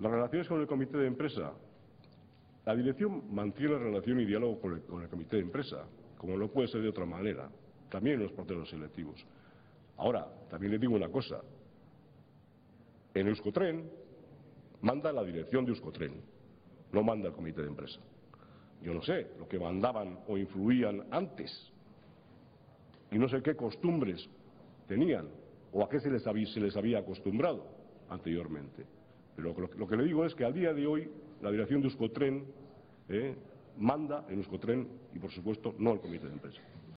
las relaciones con el comité de empresa. La dirección mantiene relación y diálogo con el comité de empresa como no puede ser de otra manera también en los procesos selectivos. Ahora también le digo una cosa. En euskotren manda la dirección de euskotren no manda el comité de empresa. Yo no sé lo que mandaban o influían antes y no sé qué costumbres tenían o a qué se les había acostumbrado anteriormente pero lo que le digo es que a día de hoy la dirección de euskotren manda en euskotren y por supuesto no el comité de empresa